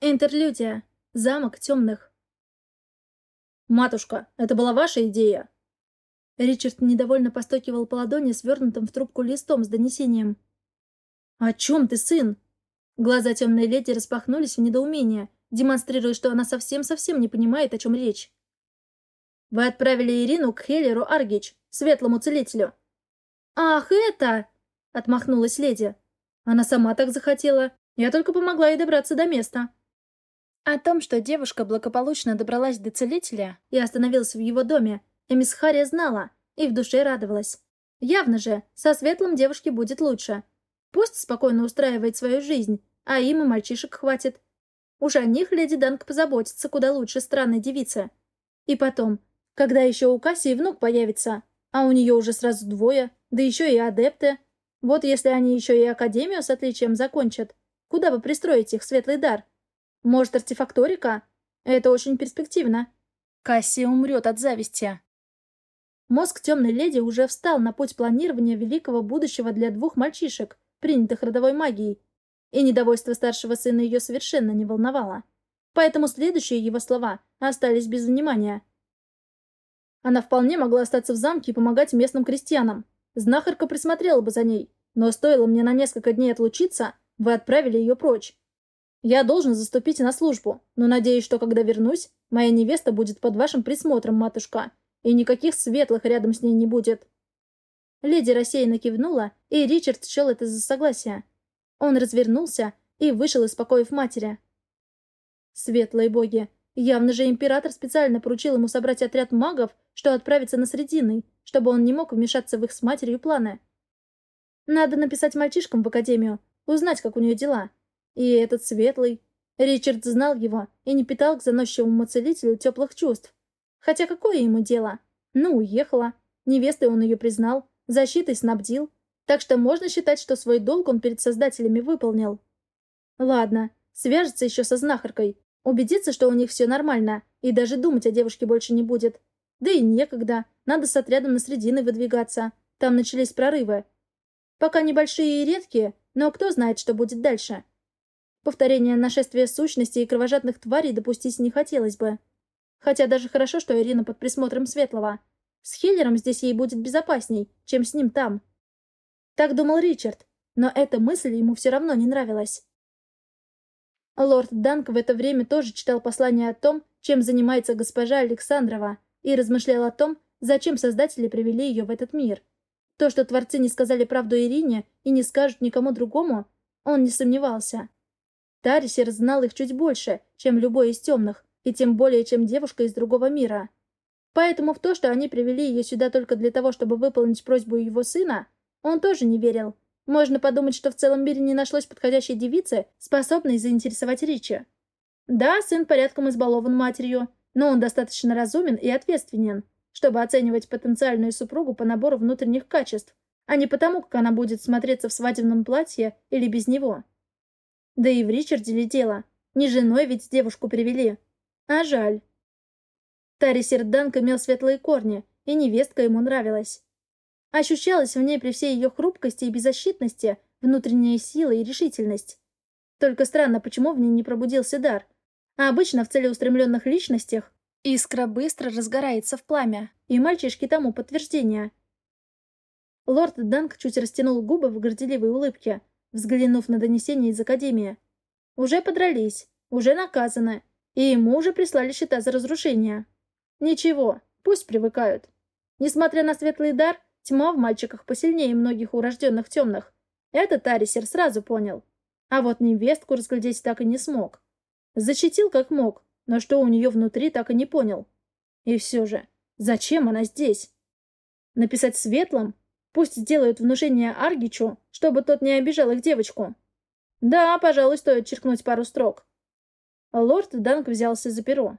Интерлюдия. Замок темных. «Матушка, это была ваша идея?» Ричард недовольно постукивал по ладони, свернутым в трубку листом с донесением. «О чем ты, сын?» Глаза темной леди распахнулись в недоумение, демонстрируя, что она совсем-совсем не понимает, о чем речь. «Вы отправили Ирину к Хеллеру Аргич, светлому целителю». «Ах, это!» — отмахнулась леди. «Она сама так захотела. Я только помогла ей добраться до места». О том, что девушка благополучно добралась до целителя и остановилась в его доме, Эмис Харри знала и в душе радовалась. Явно же, со светлым девушке будет лучше. Пусть спокойно устраивает свою жизнь, а им и мальчишек хватит. Уж о них леди Данк позаботится куда лучше странной девицы. И потом, когда еще у Кассии внук появится, а у нее уже сразу двое, да еще и адепты. Вот если они еще и академию с отличием закончат, куда бы пристроить их светлый дар? Может, артефакторика? Это очень перспективно. Кассия умрет от зависти. Мозг темной леди уже встал на путь планирования великого будущего для двух мальчишек, принятых родовой магией, и недовольство старшего сына ее совершенно не волновало. Поэтому следующие его слова остались без внимания. Она вполне могла остаться в замке и помогать местным крестьянам. Знахарка присмотрела бы за ней, но стоило мне на несколько дней отлучиться, вы отправили ее прочь. Я должен заступить на службу, но надеюсь, что когда вернусь, моя невеста будет под вашим присмотром, матушка, и никаких светлых рядом с ней не будет». Леди рассеянно кивнула, и Ричард счел это за согласие. Он развернулся и вышел из покоев матери. Светлые боги! Явно же император специально поручил ему собрать отряд магов, что отправиться на Срединный, чтобы он не мог вмешаться в их с матерью планы. Надо написать мальчишкам в академию, узнать, как у нее дела, и этот светлый. Ричард знал его и не питал к заносчивому целителю теплых чувств. Хотя какое ему дело? Ну, уехала. Невестой он ее признал, защитой снабдил. Так что можно считать, что свой долг он перед создателями выполнил. Ладно, свяжется еще со знахаркой. Убедиться, что у них все нормально, и даже думать о девушке больше не будет. Да и некогда, надо с отрядом на средины выдвигаться. Там начались прорывы. Пока небольшие и редкие, но кто знает, что будет дальше. Повторения нашествия сущностей и кровожадных тварей допустить не хотелось бы. Хотя даже хорошо, что Ирина под присмотром Светлого. С Хиллером здесь ей будет безопасней, чем с ним там. Так думал Ричард, но эта мысль ему все равно не нравилась. Лорд Данк в это время тоже читал послание о том, чем занимается госпожа Александрова, и размышлял о том, зачем создатели привели ее в этот мир. То, что творцы не сказали правду Ирине и не скажут никому другому, он не сомневался. Тарисер знал их чуть больше, чем любой из темных, и тем более, чем девушка из другого мира. Поэтому в то, что они привели ее сюда только для того, чтобы выполнить просьбу его сына, он тоже не верил. Можно подумать, что в целом мире не нашлось подходящей девицы, способной заинтересовать Ричи. Да, сын порядком избалован матерью, но он достаточно разумен и ответственен, чтобы оценивать потенциальную супругу по набору внутренних качеств, а не потому, как она будет смотреться в свадебном платье или без него. Да и в Ричарде ли дело? Не женой ведь девушку привели. А жаль. Тари Серданк имел светлые корни, и невестка ему нравилась. Ощущалась в ней при всей ее хрупкости и беззащитности внутренняя сила и решительность. Только странно, почему в ней не пробудился дар. А обычно в целеустремленных личностях искра быстро разгорается в пламя, и мальчишки тому подтверждение. Лорд Данк чуть растянул губы в горделивой улыбке, взглянув на донесение из Академии. Уже подрались, уже наказаны, и ему уже прислали счета за разрушение. Ничего, пусть привыкают. Несмотря на светлый дар, тьма в мальчиках посильнее многих урожденных темных. Это Тарисер сразу понял. А вот невестку разглядеть так и не смог. Защитил как мог, но что у нее внутри, так и не понял. И все же, зачем она здесь? Написать светлым? Пусть сделают внушение Аргичу, чтобы тот не обижал их девочку. Да, пожалуй, стоит черкнуть пару строк. Лорд Данк взялся за перо.